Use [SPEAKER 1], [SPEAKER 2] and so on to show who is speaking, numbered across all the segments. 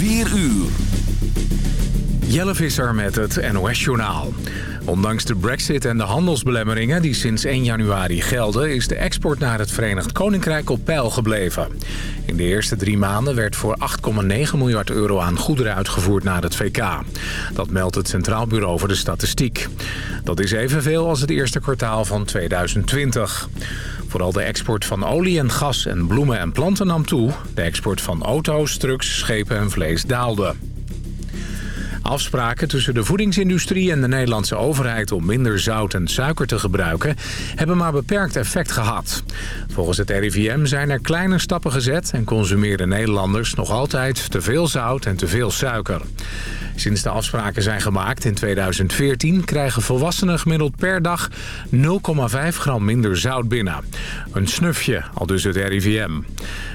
[SPEAKER 1] 4 uur.
[SPEAKER 2] Jelle Visser met het NOS-journaal. Ondanks de brexit en de handelsbelemmeringen die sinds 1 januari gelden... is de export naar het Verenigd Koninkrijk op peil gebleven. In de eerste drie maanden werd voor 8,9 miljard euro aan goederen uitgevoerd naar het VK. Dat meldt het Centraal Bureau voor de Statistiek. Dat is evenveel als het eerste kwartaal van 2020. Vooral de export van olie en gas en bloemen en planten nam toe. De export van auto's, trucks, schepen en vlees daalde. Afspraken tussen de voedingsindustrie en de Nederlandse overheid om minder zout en suiker te gebruiken hebben maar beperkt effect gehad. Volgens het RIVM zijn er kleine stappen gezet en consumeren Nederlanders nog altijd te veel zout en te veel suiker. Sinds de afspraken zijn gemaakt in 2014 krijgen volwassenen gemiddeld per dag 0,5 gram minder zout binnen. Een snufje, al dus het RIVM.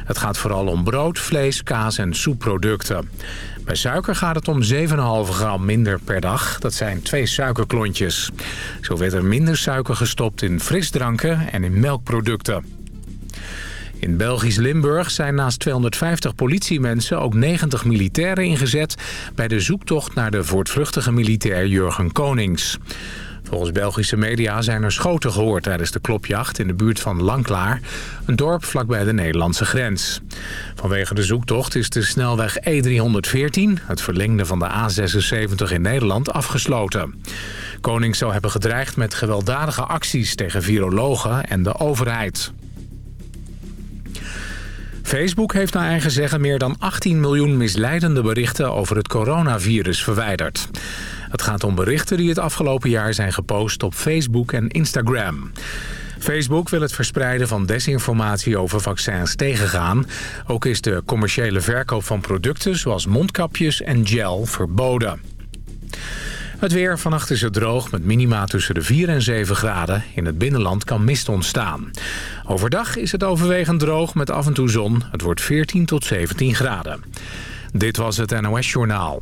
[SPEAKER 2] Het gaat vooral om brood, vlees, kaas en soepproducten. Bij suiker gaat het om 7,5 gram minder per dag. Dat zijn twee suikerklontjes. Zo werd er minder suiker gestopt in frisdranken en in melkproducten. In Belgisch Limburg zijn naast 250 politiemensen ook 90 militairen ingezet... bij de zoektocht naar de voortvluchtige militair Jurgen Konings. Volgens Belgische media zijn er schoten gehoord tijdens de klopjacht in de buurt van Langklaar, een dorp vlakbij de Nederlandse grens. Vanwege de zoektocht is de snelweg E314, het verlengde van de A76 in Nederland, afgesloten. Koning zou hebben gedreigd met gewelddadige acties tegen virologen en de overheid. Facebook heeft naar eigen zeggen meer dan 18 miljoen misleidende berichten over het coronavirus verwijderd. Het gaat om berichten die het afgelopen jaar zijn gepost op Facebook en Instagram. Facebook wil het verspreiden van desinformatie over vaccins tegengaan. Ook is de commerciële verkoop van producten zoals mondkapjes en gel verboden. Het weer. Vannacht is het droog met minima tussen de 4 en 7 graden. In het binnenland kan mist ontstaan. Overdag is het overwegend droog met af en toe zon. Het wordt 14 tot 17 graden. Dit was het NOS Journaal.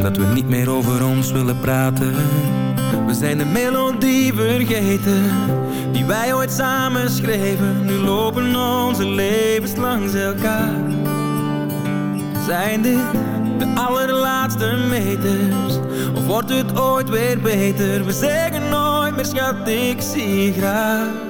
[SPEAKER 3] Omdat we niet meer over ons willen praten. We zijn de melodie vergeten Die wij ooit samen schreven. Nu lopen onze levens langs elkaar. Zijn dit de allerlaatste meters Of wordt het ooit weer beter? We zeggen nooit meer schat ik zie graag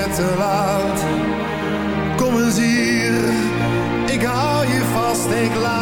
[SPEAKER 4] te laat. Kom eens hier, ik hou je vast, ik laat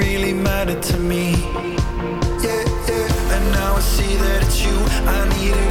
[SPEAKER 5] I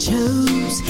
[SPEAKER 6] chose.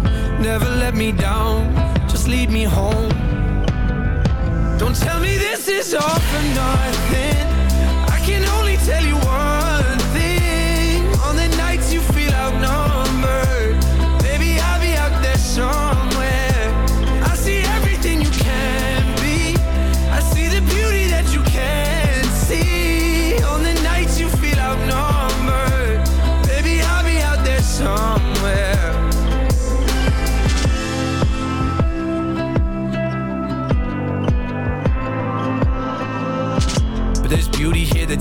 [SPEAKER 7] Never let me down, just lead me home. Don't tell me this is all for nothing. I can only tell you one thing. On the nights you feel outnumbered, baby, I'll be out there somewhere. I see everything you can be. I see the beauty that you can't see. On the nights you feel outnumbered, baby, I'll be out there somewhere.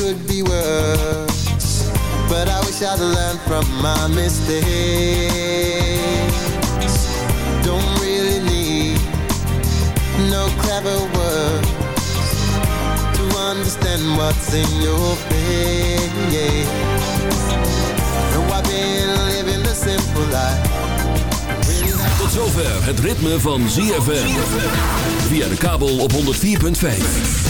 [SPEAKER 8] Could be worse. But I wish I'd learned from my mistakes. Don't really need no clever words to understand what's in your face. No, I've been living the simple life.
[SPEAKER 1] Tot zover het ritme van ZFM. Via de kabel op 104.5.